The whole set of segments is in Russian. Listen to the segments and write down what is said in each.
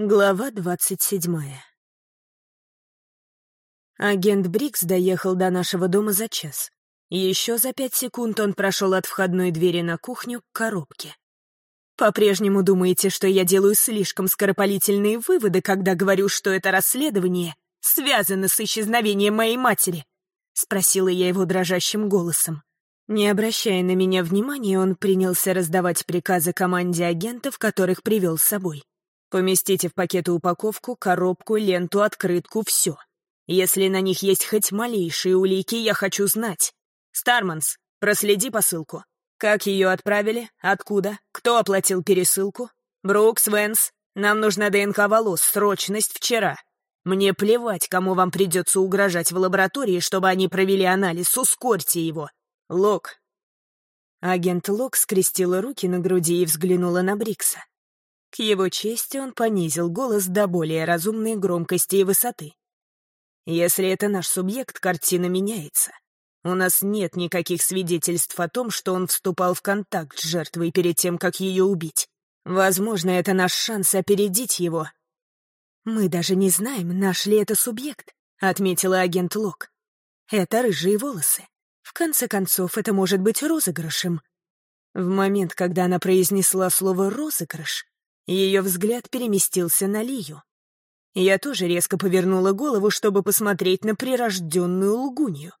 Глава двадцать седьмая Агент Брикс доехал до нашего дома за час. Еще за пять секунд он прошел от входной двери на кухню к коробке. «По-прежнему думаете, что я делаю слишком скоропалительные выводы, когда говорю, что это расследование связано с исчезновением моей матери?» — спросила я его дрожащим голосом. Не обращая на меня внимания, он принялся раздавать приказы команде агентов, которых привел с собой. Поместите в пакеты упаковку, коробку, ленту, открытку, все. Если на них есть хоть малейшие улики, я хочу знать. Старманс, проследи посылку. Как ее отправили? Откуда? Кто оплатил пересылку? Брукс, Венс, нам нужна ДНК волос, срочность вчера. Мне плевать, кому вам придется угрожать в лаборатории, чтобы они провели анализ, ускорьте его. Лок. Агент Лок скрестила руки на груди и взглянула на Брикса. К его чести он понизил голос до более разумной громкости и высоты. «Если это наш субъект, картина меняется. У нас нет никаких свидетельств о том, что он вступал в контакт с жертвой перед тем, как ее убить. Возможно, это наш шанс опередить его». «Мы даже не знаем, наш ли это субъект», — отметила агент Лок. «Это рыжие волосы. В конце концов, это может быть розыгрышем». В момент, когда она произнесла слово «розыгрыш», ее взгляд переместился на Лию. Я тоже резко повернула голову, чтобы посмотреть на прирожденную лгунью.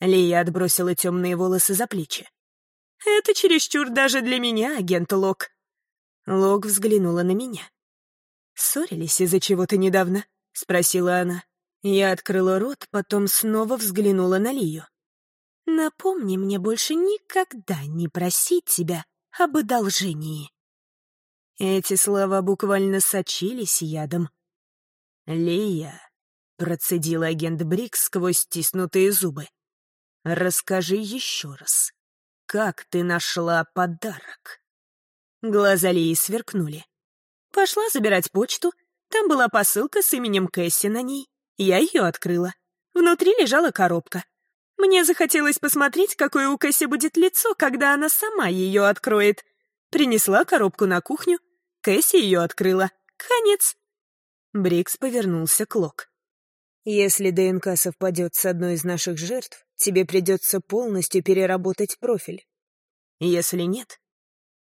Лия отбросила темные волосы за плечи. «Это чересчур даже для меня, агент Лок». Лок взглянула на меня. «Ссорились из-за чего-то недавно?» — спросила она. Я открыла рот, потом снова взглянула на Лию. «Напомни мне больше никогда не просить тебя об одолжении». Эти слова буквально сочились ядом. «Лия», — процедил агент Брик сквозь стиснутые зубы, — «расскажи еще раз, как ты нашла подарок?» Глаза Лии сверкнули. Пошла забирать почту. Там была посылка с именем Кэсси на ней. Я ее открыла. Внутри лежала коробка. Мне захотелось посмотреть, какое у Кэсси будет лицо, когда она сама ее откроет. Принесла коробку на кухню, Кэсси ее открыла. Конец. Брикс повернулся к Лок. «Если ДНК совпадет с одной из наших жертв, тебе придется полностью переработать профиль. Если нет...»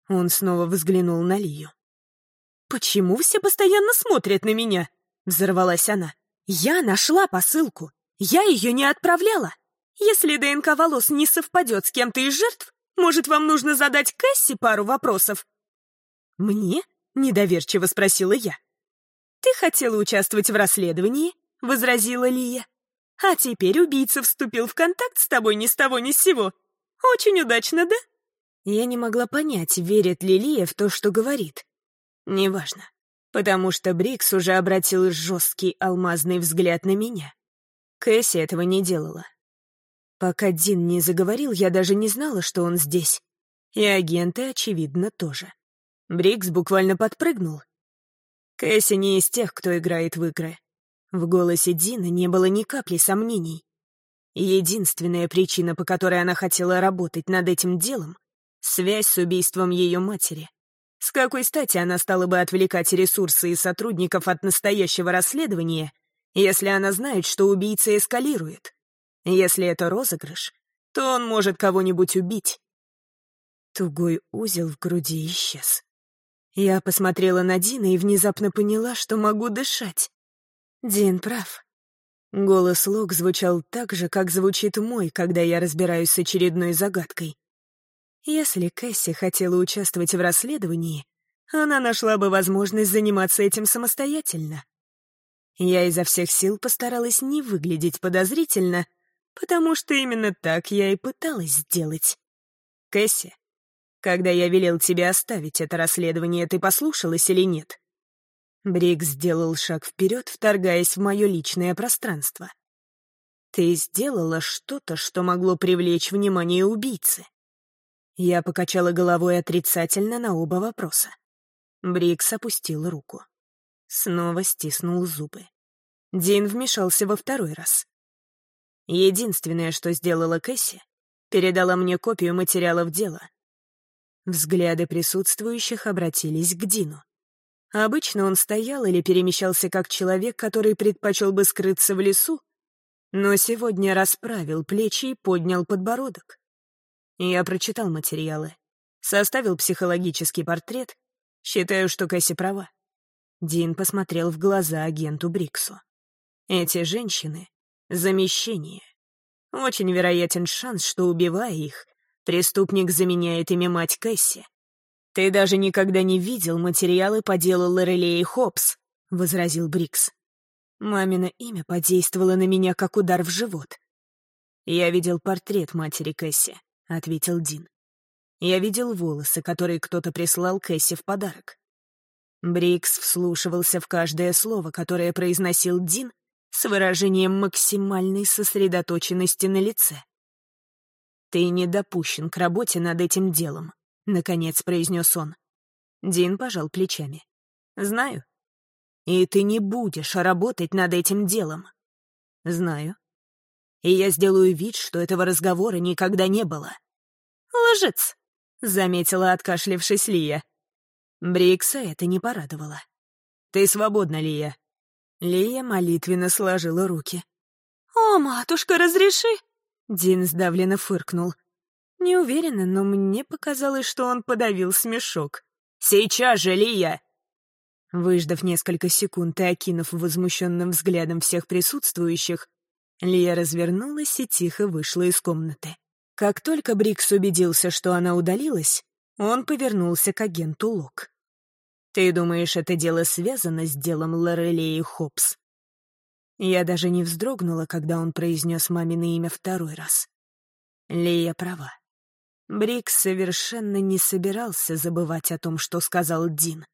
Он снова взглянул на Лию. «Почему все постоянно смотрят на меня?» — взорвалась она. «Я нашла посылку. Я ее не отправляла. Если ДНК волос не совпадет с кем-то из жертв, может, вам нужно задать Кэсси пару вопросов?» «Мне?» — недоверчиво спросила я. «Ты хотела участвовать в расследовании?» — возразила Лия. «А теперь убийца вступил в контакт с тобой ни с того ни с сего. Очень удачно, да?» Я не могла понять, верит ли Лия в то, что говорит. Неважно, потому что Брикс уже обратил жесткий алмазный взгляд на меня. Кэсси этого не делала. Пока Дин не заговорил, я даже не знала, что он здесь. И агенты, очевидно, тоже. Брикс буквально подпрыгнул. Кэсси не из тех, кто играет в игры. В голосе Дина не было ни капли сомнений. Единственная причина, по которой она хотела работать над этим делом — связь с убийством ее матери. С какой стати она стала бы отвлекать ресурсы и сотрудников от настоящего расследования, если она знает, что убийца эскалирует? Если это розыгрыш, то он может кого-нибудь убить. Тугой узел в груди исчез. Я посмотрела на Дина и внезапно поняла, что могу дышать. Дин прав. Голос Лок звучал так же, как звучит мой, когда я разбираюсь с очередной загадкой. Если Кэсси хотела участвовать в расследовании, она нашла бы возможность заниматься этим самостоятельно. Я изо всех сил постаралась не выглядеть подозрительно, потому что именно так я и пыталась сделать. Кэсси, когда я велел тебе оставить это расследование, ты послушалась или нет?» Брик сделал шаг вперед, вторгаясь в мое личное пространство. «Ты сделала что-то, что могло привлечь внимание убийцы». Я покачала головой отрицательно на оба вопроса. Брикс опустил руку. Снова стиснул зубы. Дин вмешался во второй раз. Единственное, что сделала Кэсси, передала мне копию материалов дела, Взгляды присутствующих обратились к Дину. Обычно он стоял или перемещался как человек, который предпочел бы скрыться в лесу, но сегодня расправил плечи и поднял подбородок. Я прочитал материалы, составил психологический портрет, считаю, что Кэсси права. Дин посмотрел в глаза агенту Бриксу. Эти женщины — замещение. Очень вероятен шанс, что, убивая их, преступник заменяет ими мать Кэсси. «Ты даже никогда не видел материалы по делу Лорелеи Хопс», — возразил Брикс. Мамино имя подействовало на меня, как удар в живот. «Я видел портрет матери Кэсси», — ответил Дин. «Я видел волосы, которые кто-то прислал Кэсси в подарок». Брикс вслушивался в каждое слово, которое произносил Дин, с выражением максимальной сосредоточенности на лице. «Ты не допущен к работе над этим делом», — наконец произнес он. Дин пожал плечами. «Знаю. И ты не будешь работать над этим делом». «Знаю. И я сделаю вид, что этого разговора никогда не было». «Лжец», — заметила, откашлившись Лия. Брикса это не порадовало. «Ты свободна, Лия». Лия молитвенно сложила руки. «О, матушка, разреши!» Дин сдавленно фыркнул. Не уверена, но мне показалось, что он подавил смешок. «Сейчас же, Лия!» Выждав несколько секунд и окинув возмущенным взглядом всех присутствующих, Лия развернулась и тихо вышла из комнаты. Как только Брикс убедился, что она удалилась, он повернулся к агенту Лок. «Ты думаешь, это дело связано с делом Лорелеи Хопс?» Я даже не вздрогнула, когда он произнес мамино имя второй раз. Лия права. Брикс совершенно не собирался забывать о том, что сказал Дин.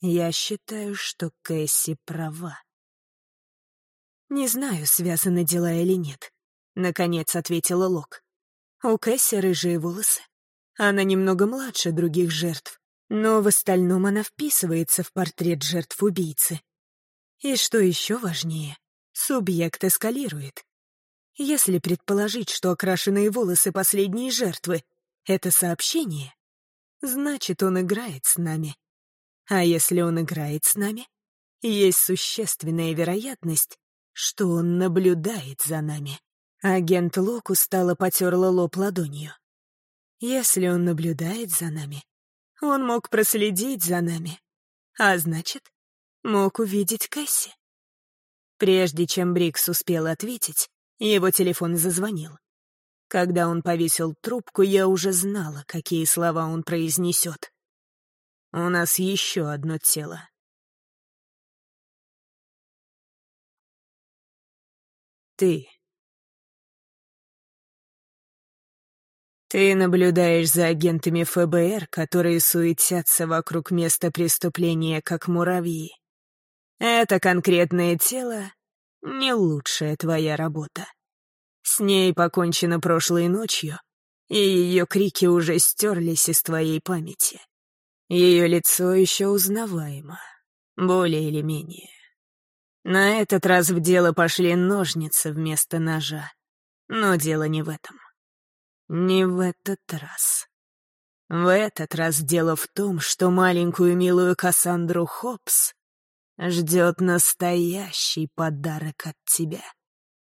Я считаю, что Кэсси права. «Не знаю, связаны дела или нет», — наконец ответила Лок. «У Кэсси рыжие волосы. Она немного младше других жертв, но в остальном она вписывается в портрет жертв убийцы. И что еще важнее, субъект эскалирует. Если предположить, что окрашенные волосы последней жертвы — это сообщение, значит, он играет с нами. А если он играет с нами, есть существенная вероятность, что он наблюдает за нами. Агент Лок устало потерла лоб ладонью. Если он наблюдает за нами, он мог проследить за нами, а значит, мог увидеть Кэсси. Прежде чем Брикс успел ответить, его телефон зазвонил. Когда он повесил трубку, я уже знала, какие слова он произнесет. «У нас еще одно тело». Ты. Ты наблюдаешь за агентами ФБР, которые суетятся вокруг места преступления, как муравьи. Это конкретное тело не лучшая твоя работа. С ней покончено прошлой ночью, и ее крики уже стерлись из твоей памяти. Ее лицо еще узнаваемо, более или менее. На этот раз в дело пошли ножницы вместо ножа. Но дело не в этом. Не в этот раз. В этот раз дело в том, что маленькую милую Кассандру Хопс ждет настоящий подарок от тебя.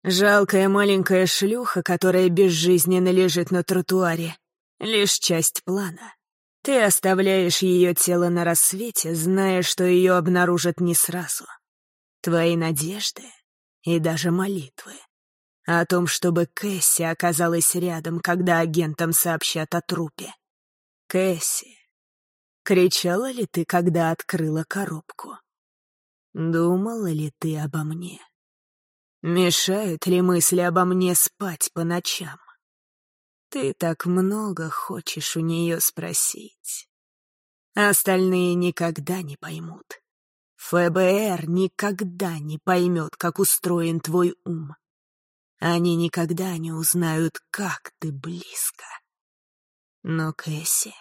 Жалкая маленькая шлюха, которая безжизненно лежит на тротуаре, лишь часть плана. Ты оставляешь ее тело на рассвете, зная, что ее обнаружат не сразу. Твои надежды и даже молитвы о том, чтобы Кэсси оказалась рядом, когда агентам сообщат о трупе. Кэсси, кричала ли ты, когда открыла коробку? Думала ли ты обо мне? Мешают ли мысли обо мне спать по ночам? Ты так много хочешь у нее спросить. Остальные никогда не поймут. ФБР никогда не поймет, как устроен твой ум. Они никогда не узнают, как ты близко. Но Кэсси,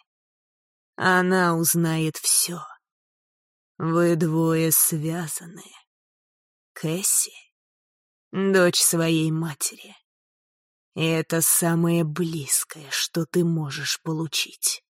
она узнает все. Вы двое связаны. Кэсси — дочь своей матери. И это самое близкое, что ты можешь получить.